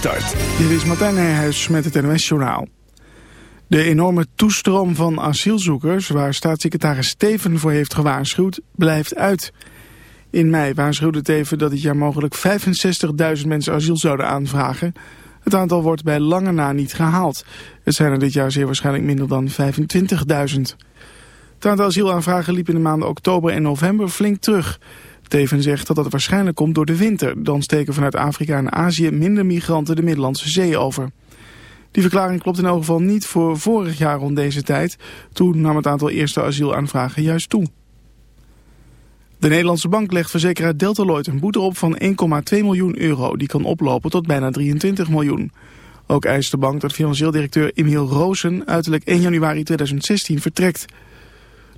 start. Dit is Martijn Nijhuis met het NOS Journaal. De enorme toestroom van asielzoekers, waar staatssecretaris Steven voor heeft gewaarschuwd, blijft uit. In mei waarschuwde Teven dat dit jaar mogelijk 65.000 mensen asiel zouden aanvragen. Het aantal wordt bij lange na niet gehaald. Het zijn er dit jaar zeer waarschijnlijk minder dan 25.000. Het aantal asielaanvragen liep in de maanden oktober en november flink terug. Teven zegt dat dat waarschijnlijk komt door de winter. Dan steken vanuit Afrika en Azië minder migranten de Middellandse Zee over. Die verklaring klopt in elk geval niet voor vorig jaar rond deze tijd. Toen nam het aantal eerste asielaanvragen juist toe. De Nederlandse bank legt verzekeraar Deltaloid een boete op van 1,2 miljoen euro. Die kan oplopen tot bijna 23 miljoen. Ook eist de bank dat financieel directeur Emiel Roosen uiterlijk 1 januari 2016 vertrekt.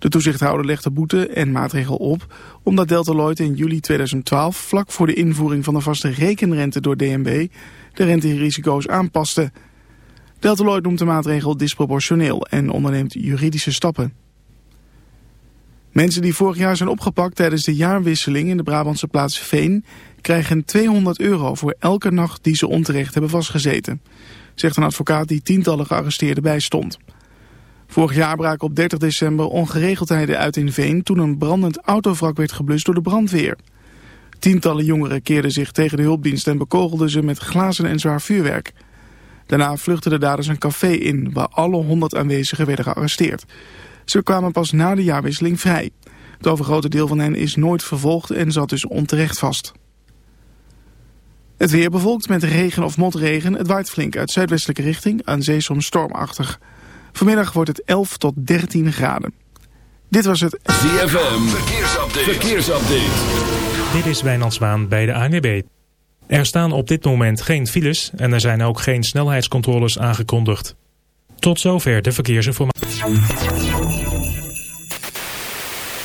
De toezichthouder legt de boete en maatregel op omdat Deltaloid in juli 2012 vlak voor de invoering van de vaste rekenrente door DNB de renterisico's aanpaste. Deltaloid noemt de maatregel disproportioneel en onderneemt juridische stappen. Mensen die vorig jaar zijn opgepakt tijdens de jaarwisseling in de Brabantse plaats Veen... krijgen 200 euro voor elke nacht die ze onterecht hebben vastgezeten. Zegt een advocaat die tientallen gearresteerden bijstond. Vorig jaar braken op 30 december ongeregeldheden uit in Veen... toen een brandend autovrak werd geblust door de brandweer. Tientallen jongeren keerden zich tegen de hulpdienst... en bekogelden ze met glazen en zwaar vuurwerk. Daarna vluchtten de daders een café in... waar alle 100 aanwezigen werden gearresteerd. Ze kwamen pas na de jaarwisseling vrij. Het overgrote deel van hen is nooit vervolgd en zat dus onterecht vast. Het weer bevolkt met regen of motregen. Het waait flink uit zuidwestelijke richting, aan zee soms stormachtig. Vanmiddag wordt het 11 tot 13 graden. Dit was het ZFM Verkeersupdate. Verkeersupdate. Dit is Wijnand Zwaan bij de ANWB. Er staan op dit moment geen files en er zijn ook geen snelheidscontroles aangekondigd. Tot zover de verkeersinformatie.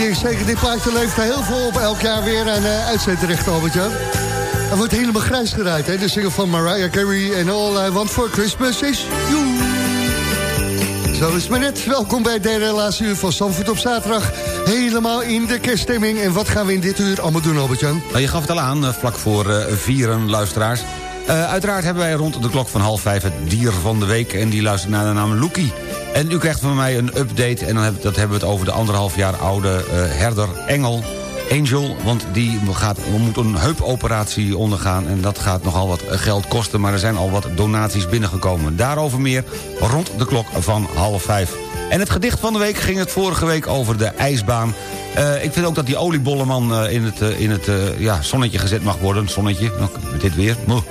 Die- zeker dit plaatje levert heel veel op. Elk jaar weer een uh, uitzendrecht, Albert-Jan. Hij wordt helemaal grijs gedraaid, hè? De single van Mariah Carey en All I Want For Christmas is You. Zo is het maar net. Welkom bij derde laatste uur van Zandvoort op zaterdag. Helemaal in de kerststemming. En wat gaan we in dit uur allemaal doen, Albert-Jan? Nou, je gaf het al aan, eh, vlak voor eh, vieren, luisteraars. Eh, uiteraard hebben wij rond de klok van half vijf het dier van de week... en die luistert naar de naam Loekie. En u krijgt van mij een update... en dan dat hebben we het over de anderhalf jaar oude eh, herder Engel... Angel, want die gaat, moet een heupoperatie ondergaan... en dat gaat nogal wat geld kosten... maar er zijn al wat donaties binnengekomen. Daarover meer rond de klok van half vijf. En het gedicht van de week ging het vorige week over de ijsbaan. Eh, ik vind ook dat die oliebolleman eh, in het, eh, in het eh, ja, zonnetje gezet mag worden. Zonnetje, met dit weer. Moe.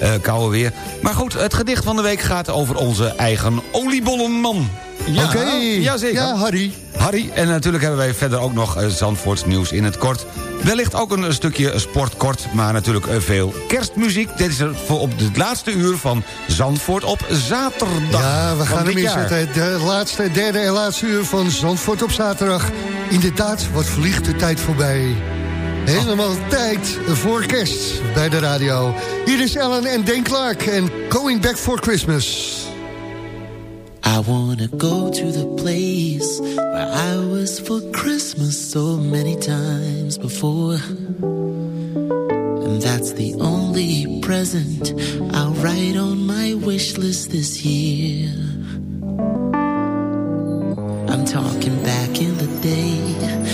Eh, koude weer. Maar goed, het gedicht van de week gaat over onze eigen oliebollenman. Ja, Oké. Jazeker. Ja, Harry. Harry. En natuurlijk hebben wij verder ook nog eh, Zandvoorts nieuws in het kort. Wellicht ook een stukje sportkort, maar natuurlijk eh, veel kerstmuziek. Dit is er voor op het laatste uur van Zandvoort op zaterdag. Ja, we gaan hem jaar. inzetten. De laatste, derde en laatste uur van Zandvoort op zaterdag. Inderdaad, wat vliegt de tijd voorbij. Helemaal tijd voor kerst bij de radio. Hier is Ellen en Dan Clark en Going Back for Christmas. I wanna go to the place where I was for Christmas so many times before. And that's the only present I'll write on my wish list this year. I'm talking back in the day.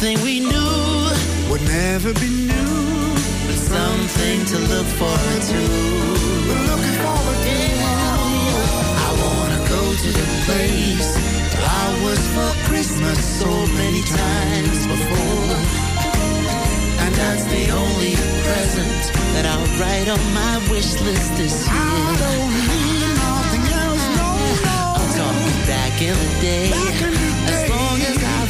the one thing we knew would never be new. but something to look forward to. We're looking forward to I wanna go to the place I was for Christmas so many times before. And that's the only present that I'll write on my wish list this year. I don't need nothing else, no, no. I'm talking back in the day. Back in the As day. long as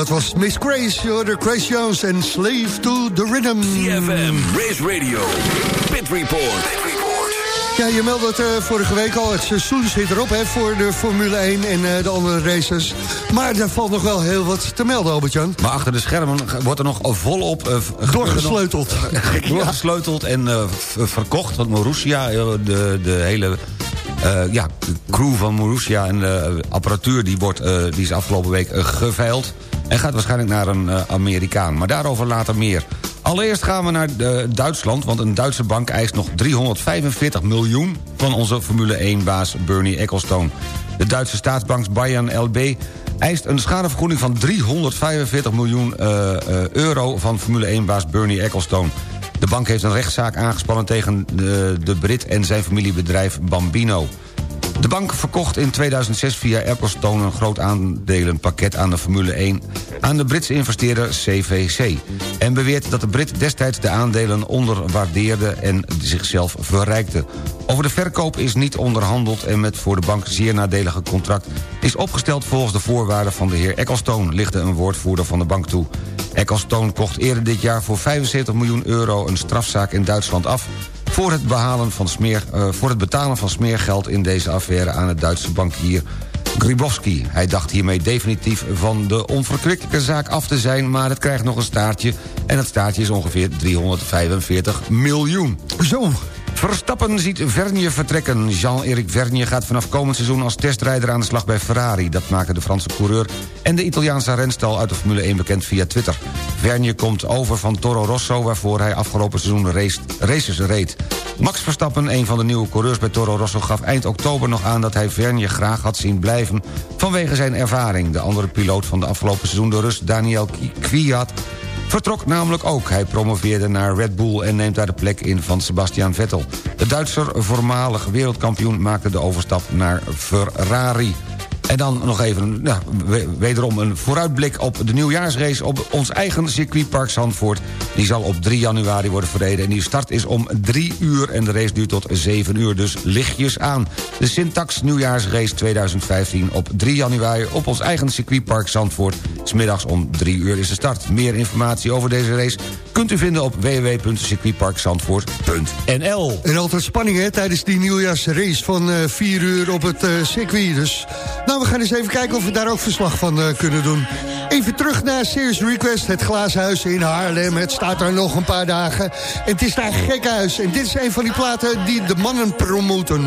Dat was Miss Grace, de Grace Jones en Slave to the Rhythm. CFM, Race Radio, Pit Report. Ja, je meldde het eh, vorige week al. Het seizoen zit erop hè, voor de Formule 1 en eh, de andere races. Maar er valt nog wel heel wat te melden, Albert-Jan. Maar achter de schermen wordt er nog volop... v- Doorgesleuteld. Doorgesleuteld en eh, verkocht. Want Marussia, de, de hele eh, ja, crew van Marussia en de apparatuur... die, wordt, eh, die is afgelopen week eh, geveild. En gaat waarschijnlijk naar een eh, Amerikaan. Maar daarover later meer. Allereerst gaan we naar eh, Duitsland, want een Duitse bank eist nog 345 miljoen... van onze Formule 1-baas Bernie Ecclestone. De Duitse staatsbank Bayern LB eist een schadevergoeding van 345 miljoen eh, euro... van Formule 1-baas Bernie Ecclestone. De bank heeft een rechtszaak aangespannen tegen de, de Brit en zijn familiebedrijf Bambino. De bank verkocht in 2006 via Ecclestone een groot aandelenpakket aan de Formule 1... aan de Britse investeerder CVC. En beweert dat de Brit destijds de aandelen onderwaardeerde en zichzelf verrijkte. Over de verkoop is niet onderhandeld en met voor de bank zeer nadelige contract... is opgesteld volgens de voorwaarden van de heer Ecclestone... lichtte een woordvoerder van de bank toe. Ecclestone kocht eerder dit jaar voor 75 miljoen euro een strafzaak in Duitsland af voor het, behalen van smeer, eh, voor het betalen van smeergeld in deze affaire... aan het Duitse bankier Gribowski. Hij dacht hiermee definitief van de onverkwikkelijke zaak af te zijn... maar het krijgt nog een staartje en dat staartje is ongeveer 345 miljoen. Zo. Verstappen ziet Vernier vertrekken. Jean-Éric Vernier gaat vanaf komend seizoen als testrijder aan de slag bij Ferrari. Dat maken de Franse coureur en de Italiaanse renstal uit de Formule 1 bekend via Twitter. Vernier komt over van Toro Rosso waarvoor hij afgelopen seizoen race, races reed. Max Verstappen, een van de nieuwe coureurs bij Toro Rosso... gaf eind oktober nog aan dat hij Vernier graag had zien blijven... vanwege zijn ervaring. De andere piloot van de afgelopen seizoen, de Rus Daniel Kwiat vertrok namelijk ook. Hij promoveerde naar Red Bull en neemt daar de plek in van Sebastian Vettel. De Duitser, voormalig wereldkampioen, maakte de overstap naar Ferrari. En dan nog even wederom een vooruitblik op de nieuwjaarsrace... op ons eigen circuitpark Zandvoort. Die zal op 3 januari worden verreden. En die start is om 3 uur en de race duurt tot 7 uur. Dus lichtjes aan. De Syntax nieuwjaarsrace 2015 op 3 januari... op ons eigen circuitpark Zandvoort. Smiddags om 3 uur is de start. Meer informatie over deze race kunt u vinden op www.circuitparkzandvoort.nl. En altijd spanning hè, tijdens die nieuwjaarsrace van uh, 4 uur op het uh, circuit. Dus nou, we gaan eens even kijken of we daar ook verslag van uh, kunnen doen. Even terug naar Serious Request, het glazenhuis in Haarlem. Het staat er nog een paar dagen. En het is daar gek huis. En dit is een van die platen die de mannen promoten.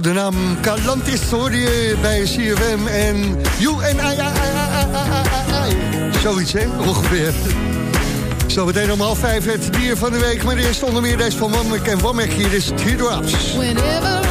De naam Calantis hoor je bij CFM en You en I, I, I, Zoiets, hè? Ongeveer. Zo meteen om half vijf het dier van de week. Maar eerst onder meer deze van Wammek en Wammek. Hier is Hydrops. Whenever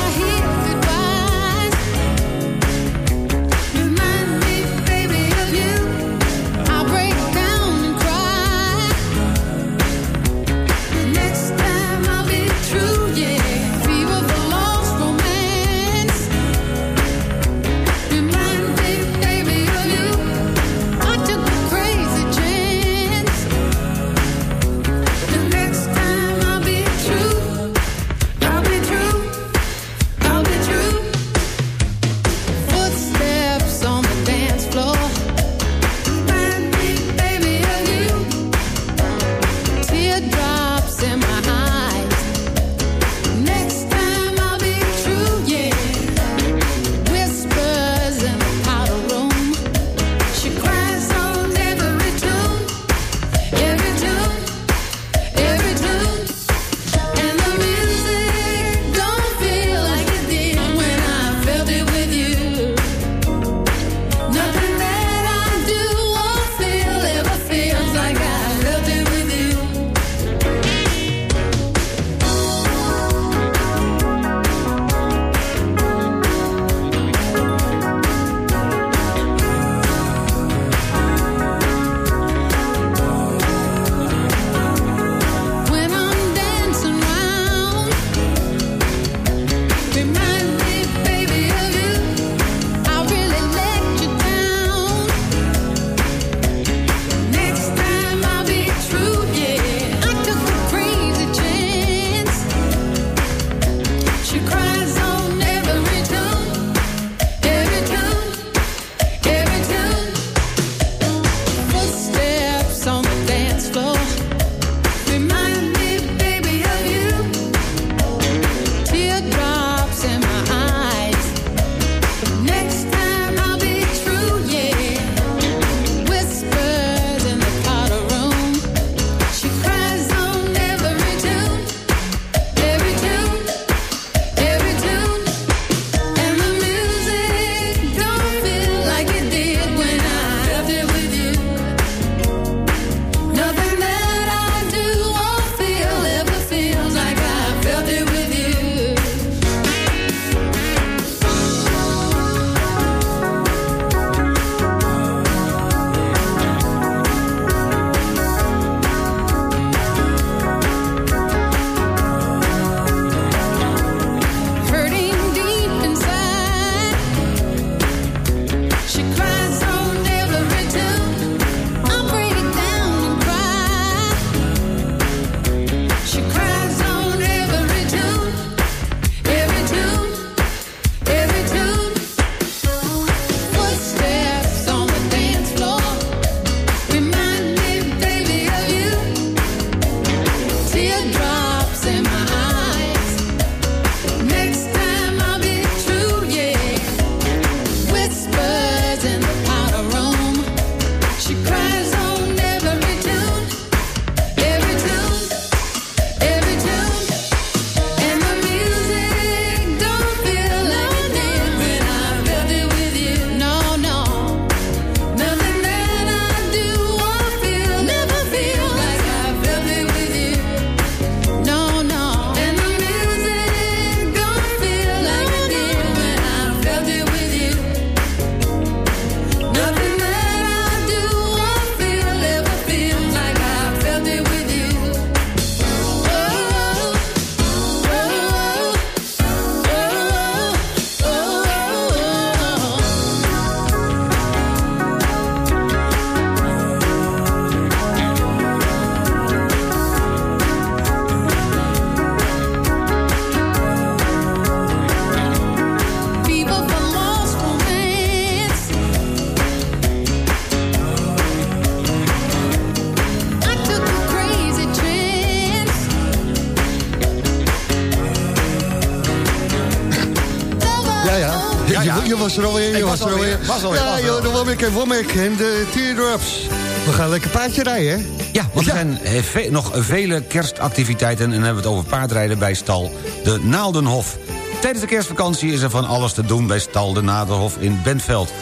en Womack en de Teardrops. We gaan lekker paardje rijden, hè? Ja, want er zijn eh, nog vele kerstactiviteiten... en hebben we het over paardrijden bij stal De Naaldenhof. Tijdens de kerstvakantie is er van alles te doen bij stal De Naaldenhof in Bentveld.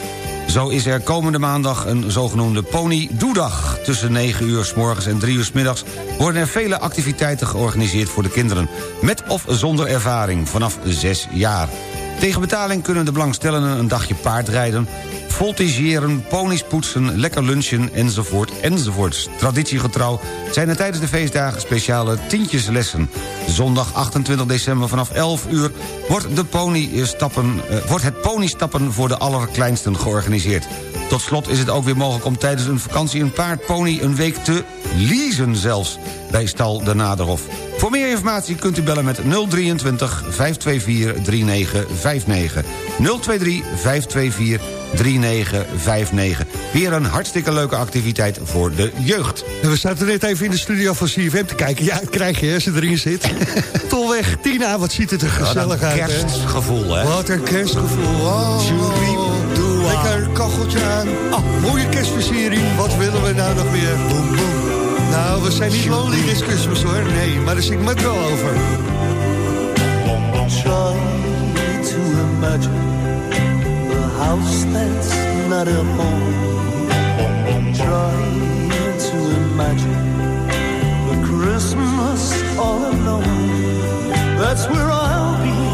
Zo is er komende maandag een zogenoemde pony-doedag. Tussen 9 uur s morgens en 3 uur s middags worden er vele activiteiten georganiseerd voor de kinderen. Met of zonder ervaring, vanaf 6 jaar. Tegen betaling kunnen de belangstellenden een dagje paardrijden voltigeren, ponies poetsen, lekker lunchen, enzovoort, enzovoort. Traditiegetrouw zijn er tijdens de feestdagen speciale tientjeslessen. Zondag 28 december vanaf 11 uur wordt, de eh, wordt het ponystappen voor de allerkleinsten georganiseerd. Tot slot is het ook weer mogelijk om tijdens een vakantie een paardpony een week te leasen zelfs bij Stal de Naderhof. Voor meer informatie kunt u bellen met 023 524 3959. 023 524 3959. Weer een hartstikke leuke activiteit voor de jeugd. We zaten net even in de studio van CFM te kijken. Ja, dat krijg je als je erin zit. Tolweg, Tina, wat ziet het er gezellig Wat een uit. hè? kerstgevoel, hè? Wat een kerstgevoel. Oh, lekker kacheltje aan. Ah, mooie kerstversiering. Wat willen we nou nog weer? Boem, boem. Nou, we zijn niet lonely this Christmas hoor. Nee, maar daar ik me het wel over. Try to imagine a house that's not a home. Try to imagine a Christmas all alone. That's where I'll be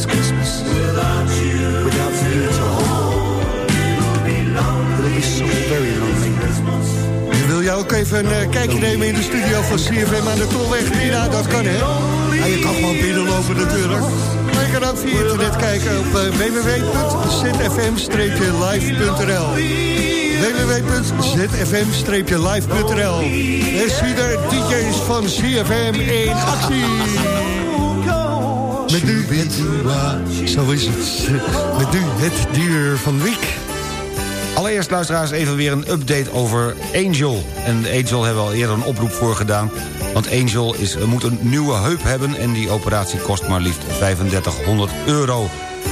this Christmas. without you. Without you to hold. It'll be lonely. So very lonely. En wil jij ook even een eh, kijkje nemen in de studio van CFM aan de Tolweg? Tina, dat kan hè? Ja, je kan gewoon binnenlopen natuurlijk. Maar je kan ook via internet kijken op eh, www.zfm-live.nl www.zfm-live.nl En zie daar DJ's van CFM in actie. Zo is het. Met nu het dier van de week. Allereerst, luisteraars, even weer een update over Angel. En Angel hebben we al eerder een oproep voor gedaan. Want Angel is, moet een nieuwe heup hebben... en die operatie kost maar liefst 3500 euro.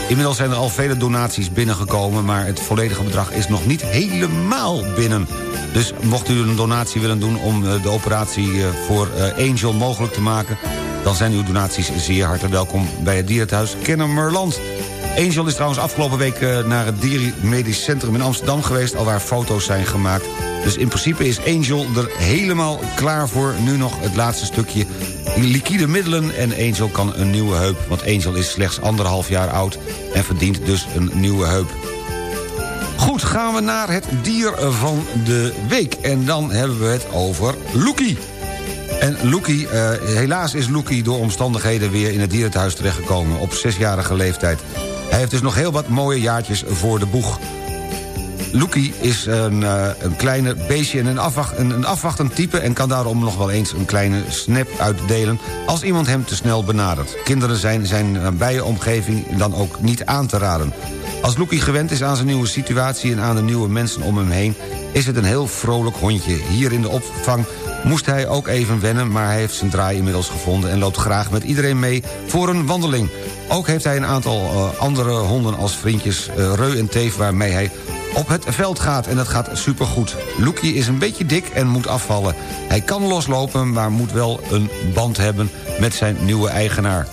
Inmiddels zijn er al vele donaties binnengekomen... maar het volledige bedrag is nog niet helemaal binnen. Dus mocht u een donatie willen doen om eh, de operatie eh, voor eh, Angel mogelijk te maken... dan zijn uw donaties zeer hartelijk welkom bij het dierenthuis Kennemerland. Angel is trouwens afgelopen week eh, naar het diermedisch centrum in Amsterdam geweest... alwaar foto's zijn gemaakt. Dus in principe is Angel er helemaal klaar voor. Nu nog het laatste stukje liquide middelen... en Angel kan een nieuwe heup. Want Angel is slechts anderhalf jaar oud... en verdient dus een nieuwe heup. Goed, gaan we naar het dier van de week. En dan hebben we het over Loekie. En Loekie, eh, helaas is Loekie door omstandigheden weer in het dierentehuis terechtgekomen... op zesjarige leeftijd. Hij heeft dus nog heel wat mooie jaartjes voor de boeg. Loekie is een, eh, een kleine beestje en een, afwacht, een, een afwachtend type... en kan daarom nog wel eens een kleine snap uitdelen... als iemand hem te snel benadert. Kinderen zijn zijn nabije omgeving dan ook niet aan te raden. Als Loekie gewend is aan zijn nieuwe situatie... en aan de nieuwe mensen om hem heen... is het een heel vrolijk hondje. Hier in de opvang moest hij ook even wennen... maar hij heeft zijn draai inmiddels gevonden... en loopt graag met iedereen mee voor een wandeling. Ook heeft hij een aantal eh, andere honden als vriendjes... eh, Reu en Teef waarmee hij op het veld gaat en dat gaat supergoed. Loekie is een beetje dik en moet afvallen. Hij kan loslopen, maar moet wel een band hebben met zijn nieuwe eigenaar.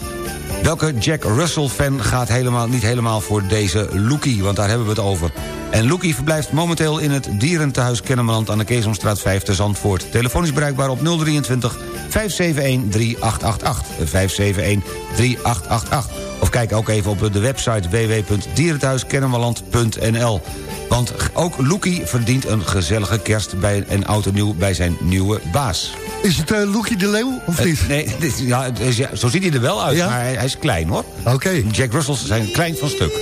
Welke Jack Russell-fan gaat helemaal, niet helemaal voor deze Loekie? Want daar hebben we het over. En Loekie verblijft momenteel in het dierentehuis Kennemerland... aan de Keesomstraat 5 te Zandvoort. Telefoon is bereikbaar op 023 571 3888. 571 3888. Of kijk ook even op de website www.dierenthuiskennemerland.nl. Want ook Loekie verdient een gezellige kerst bij, en oud en nieuw bij zijn nieuwe baas. Is het uh, Loekie de Leeuw, of Eh, niet? nee, dit ja, zo ziet hij er wel uit, Ja? maar hij, hij is klein hoor. Oké. Jack Russells zijn klein van stuk.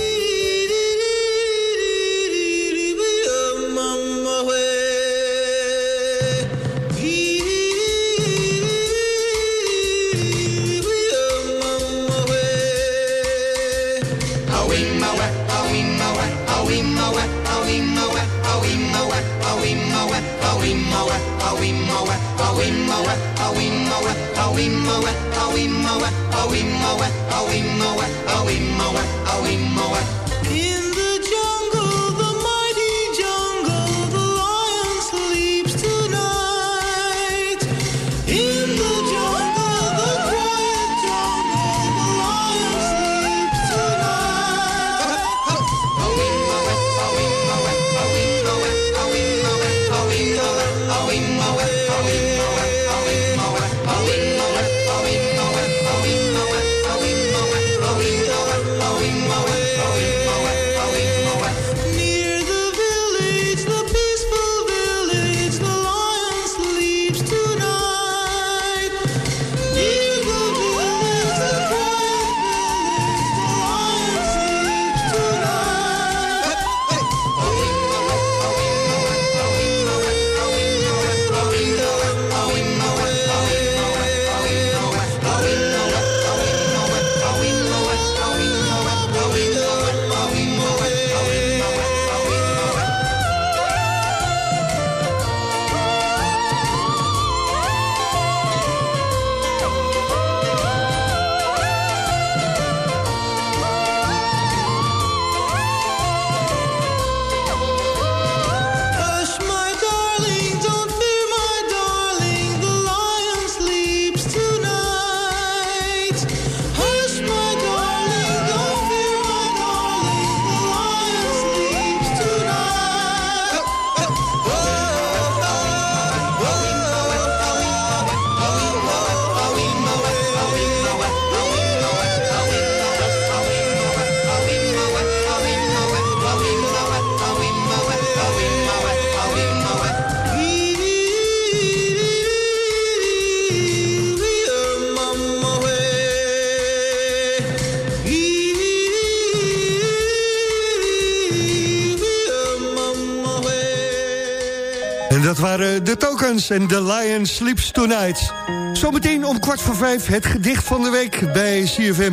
Tokens en The Lion Sleeps Tonight. Zometeen om kwart voor vijf het gedicht van de week bij CFM.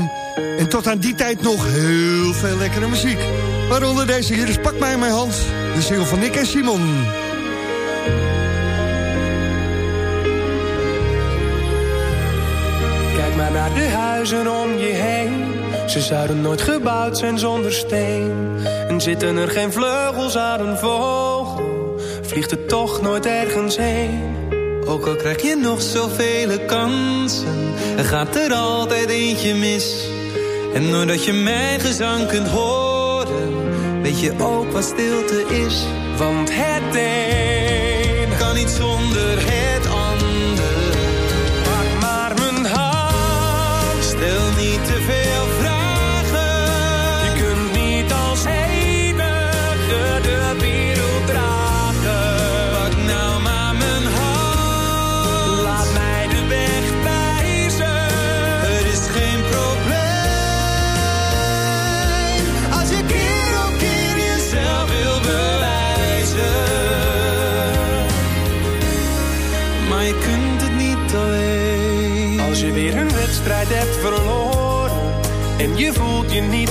En tot aan die tijd nog heel veel lekkere muziek. Waaronder deze hier is Pak mij in mijn hand. De single van Nick en Simon. Kijk maar naar de huizen om je heen. Ze zouden nooit gebouwd zijn zonder steen. En zitten er geen vleugels aan een vliegt het toch nooit ergens heen. Ook al krijg je nog zoveel kansen, er gaat er altijd eentje mis. En doordat je mijn gezang kunt horen, weet je ook wat stilte is. Want het een kan niet zonder het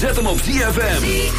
Zet hem op ZFM.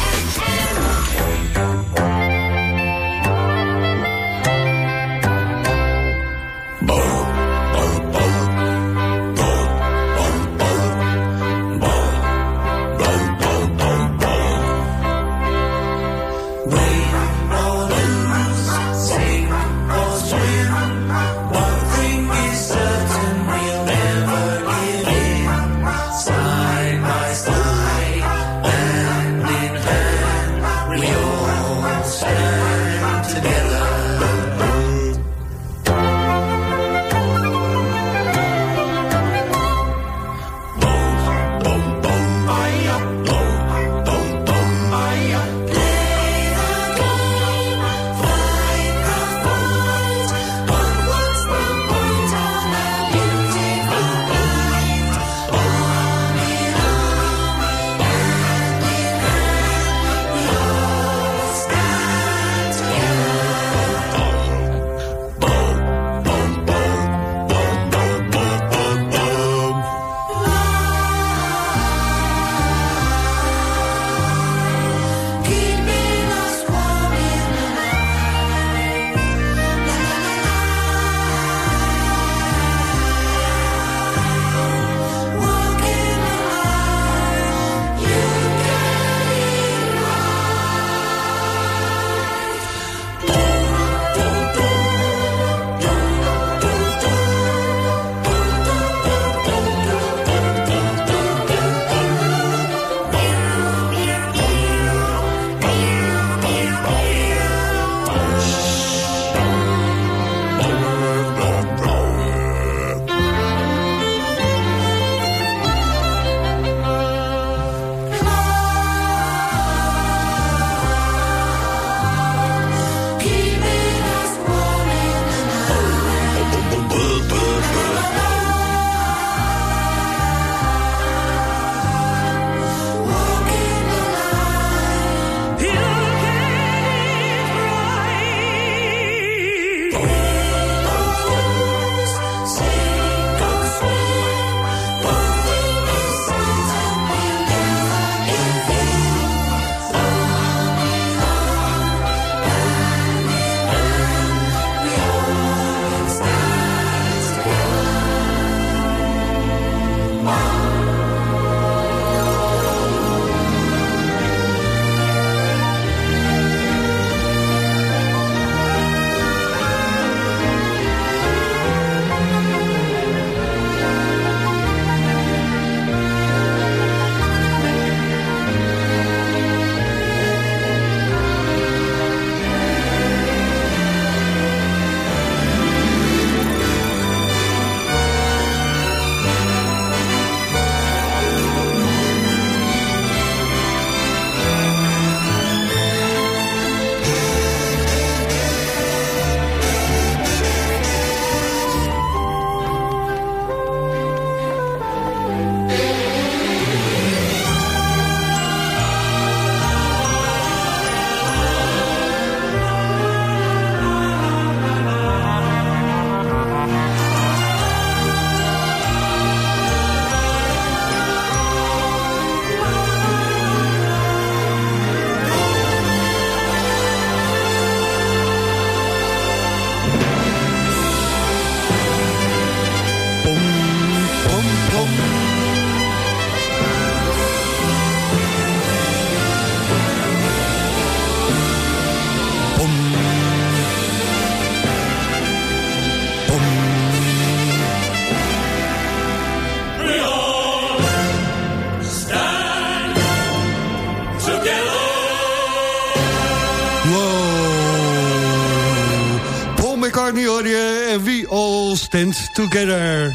All Stand Together.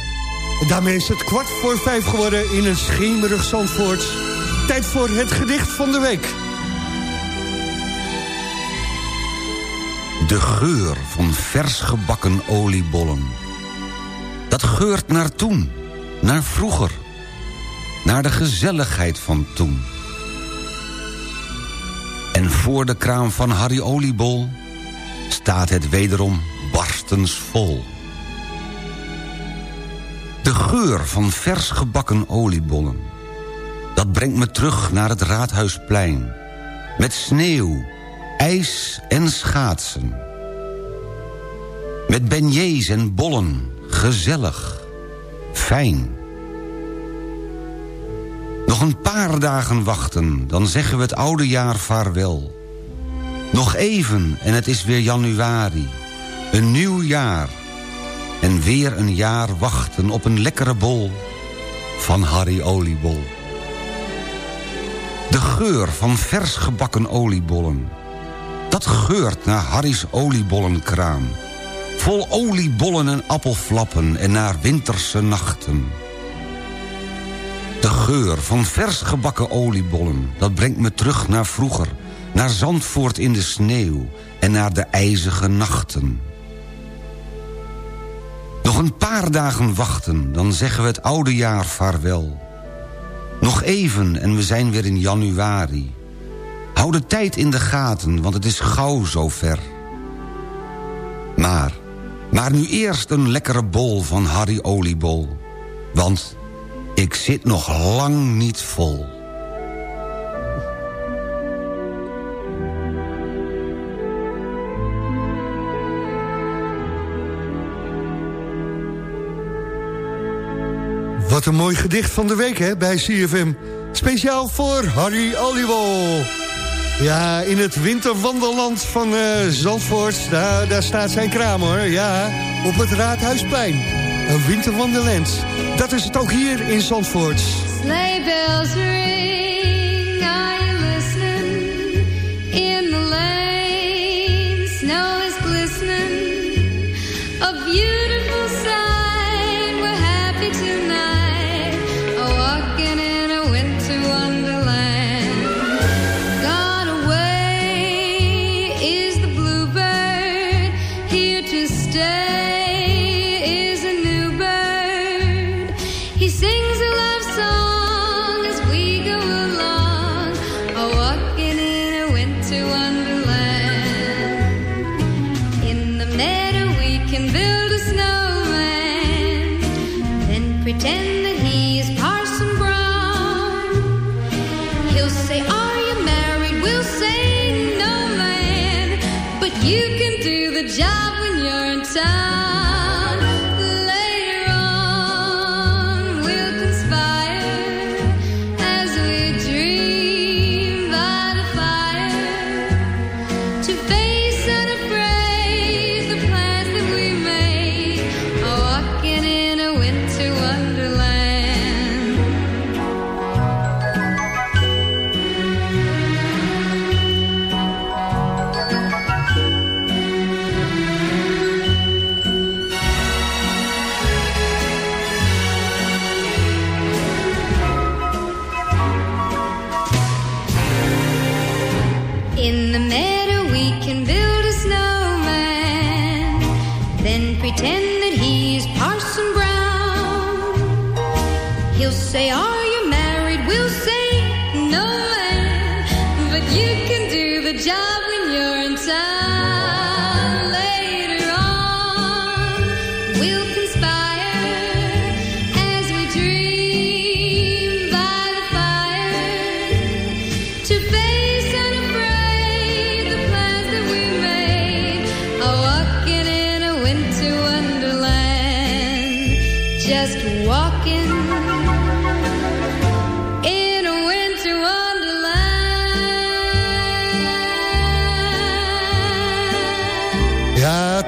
Daarmee is het kwart voor vijf geworden in een schemerig Zandvoort. Tijd voor het gedicht van de week. De geur van vers gebakken oliebollen. Dat geurt naar toen, naar vroeger. Naar de gezelligheid van toen. En voor de kraam van Harry Oliebol... staat het wederom barstensvol. De geur van vers gebakken oliebollen. Dat brengt me terug naar het Raadhuisplein. Met sneeuw, ijs en schaatsen. Met beignets en bollen, gezellig, fijn. Nog een paar dagen wachten, dan zeggen we het oude jaar vaarwel. Nog even en het is weer januari. Een nieuw jaar. En weer een jaar wachten op een lekkere bol van Harry Oliebol. De geur van vers gebakken oliebollen. Dat geurt naar Harry's oliebollenkraam. Vol oliebollen en appelflappen en naar winterse nachten. De geur van vers gebakken oliebollen, dat brengt me terug naar vroeger. Naar Zandvoort in de sneeuw en naar de ijzige nachten. Nog een paar dagen wachten, dan zeggen we het oude jaar vaarwel. Nog even en we zijn weer in januari. Hou de tijd in de gaten, want het is gauw zover. Maar, maar nu eerst een lekkere bol van Harry Oliebol. Want ik zit nog lang niet vol. Wat een mooi gedicht van de week hè, bij CFM. Speciaal voor Harry Oliebol. Ja, in het winterwandelland van eh, Zandvoort, daar, staat zijn kraam hoor. Ja, op het Raadhuisplein. Een winterwandelend. Dat is het ook hier in Zandvoort. Sleigh say, Are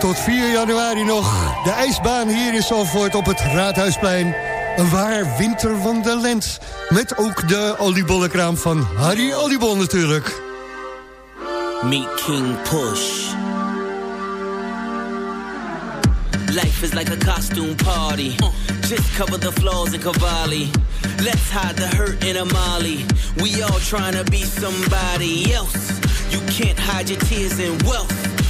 tot 4 januari nog. De ijsbaan hier in Zandvoort op het Raadhuisplein. Een waar winterwandelend. Met ook de oliebollenkraam van Harry Oliebol natuurlijk. Meet King Push. Life is like a costume party. Just cover the flaws in Cavalli. Let's hide the hurt in Amali. We all trying to be somebody else. You can't hide your tears in wealth.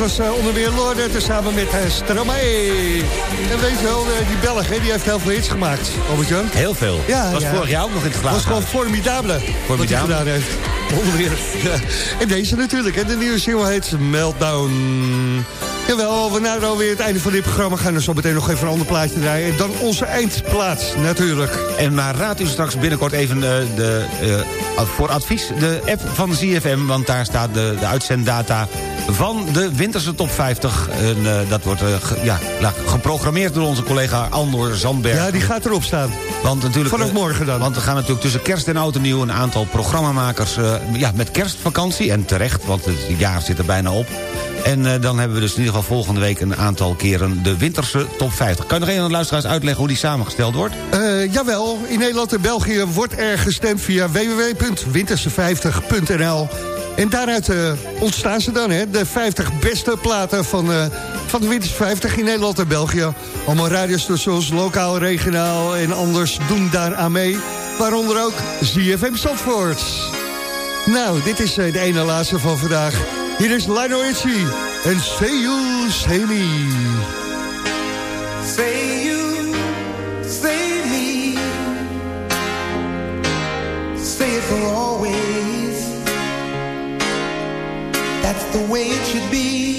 was eh, onder meer Lorde samen met uh, Stromae. En weet je wel, eh, die Belg, hè, die heeft heel veel hits gemaakt. Albert-Jan? Heel veel. Ja, was ja. vorig jaar ook nog in het glazen was gewoon huis. formidabele. Wat hij Formidabele. gedaan heeft. Onder meer. Ja. En deze natuurlijk, hè. De nieuwe single heet Meltdown. Jawel, we naderen alweer het einde van dit programma. Gaan er zo meteen nog even een ander plaatje draaien. En dan onze eindplaats, natuurlijk. En maar raad u straks binnenkort even eh, de, eh, voor advies de app van ZFM... want daar staat de, de uitzenddata van de Winterse Top 50. En, eh, dat wordt ge- ja, geprogrammeerd door onze collega Andor Zandberg. Ja, die gaat erop staan. Want natuurlijk, Vanaf morgen dan. Want er gaan natuurlijk tussen kerst en oud en nieuw... een aantal programmamakers ja, met kerstvakantie. En terecht, want het jaar zit er bijna op. En eh, dan hebben we dus in ieder geval volgende week... een aantal keren de Winterse Top 50. Kan je nog even aan de luisteraars uitleggen hoe die samengesteld wordt? Eh, jawel, in Nederland en België wordt er gestemd via www.winterse50.nl. En daaruit eh, ontstaan ze dan, hè, de 50 beste platen van, van de Winterse 50 in Nederland en België. Allemaal radiostations, lokaal, regionaal en anders doen daar aan mee. Waaronder ook ZFM Zandvoort. Nou, dit is de ene laatste van vandaag. Hier is Lionel Richie en Say You, Say Me. Say you, say me, say it for always. That's the way it should be.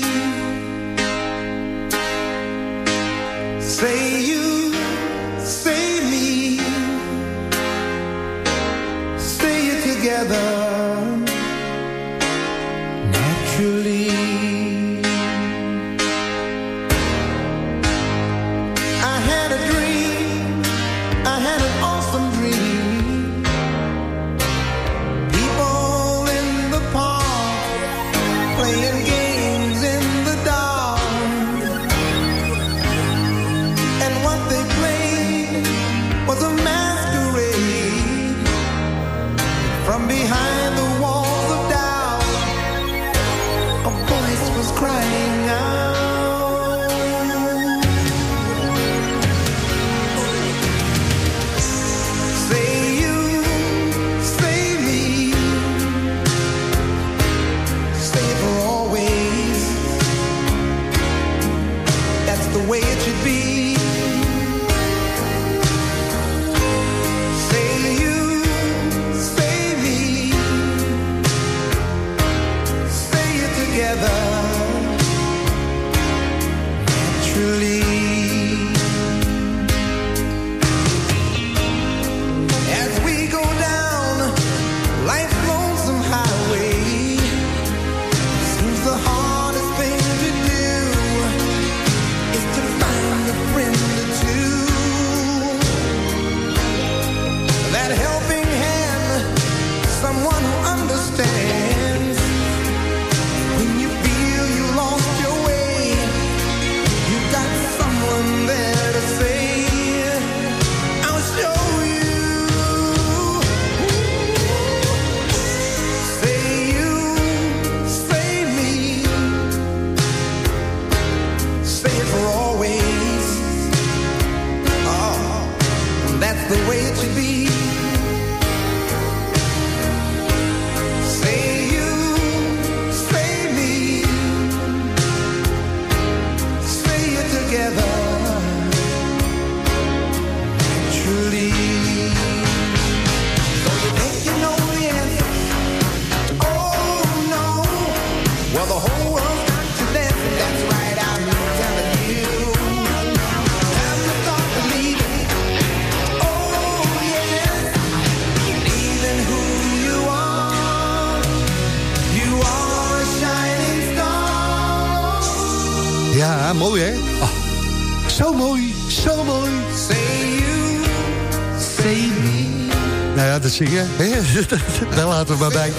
daar laten we maar bij.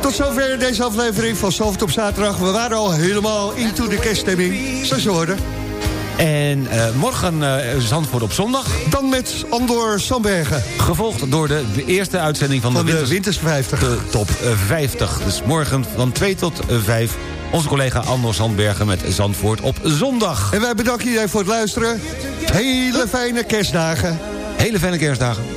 Tot zover deze aflevering van Soft op zaterdag. We waren al helemaal into de kerststemming, zoals je hoorde. En eh, morgen eh, Zandvoort op zondag. Dan met Andor Sambergen. Gevolgd door de, de eerste uitzending van, Van de Winters, Winters 50. de top eh, 50. Dus morgen van 2 tot eh, 5 onze collega Andor Zandbergen met Zandvoort op zondag. En wij bedanken iedereen voor het luisteren. Hele fijne kerstdagen. Hele fijne kerstdagen.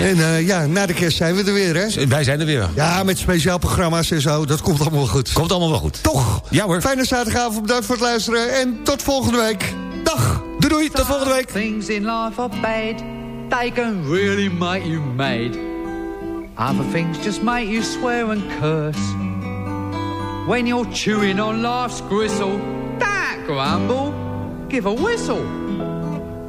En eh, ja, na de kerst zijn we er weer, hè? Wij zijn er weer. Ja, met speciaal programma's en zo. Dat komt allemaal wel goed. Komt allemaal wel goed. Toch? Ja hoor. Fijne zaterdagavond, bedankt voor het luisteren. En tot volgende week. Dag. Doei doei, tot volgende week. Things in life are bad. They can really make you mad. Other things just make you swear and curse. When you're chewing on life's gristle, that grumble, give a whistle.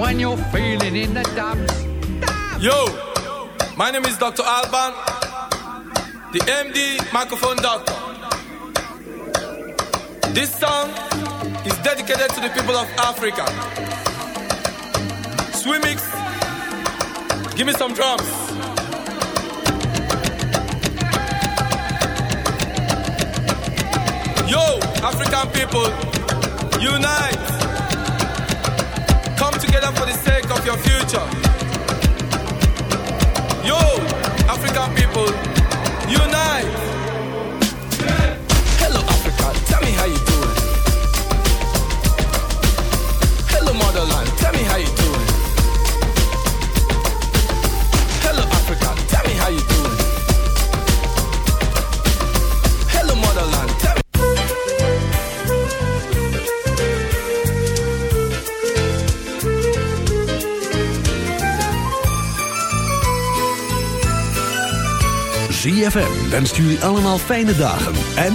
When you're feeling in the dumps. Yo, my name is Dr. Alban, the MD microphone doctor. This song is dedicated to the people of Africa. Swimmix, give me some drums. Yo, African people, unite. Together for the sake of your future. Yo, African people, unite. Hello, Africa, tell me how you doing. Hello, motherland, tell me how you doing. 3FM. Jullie allemaal fijne dagen en...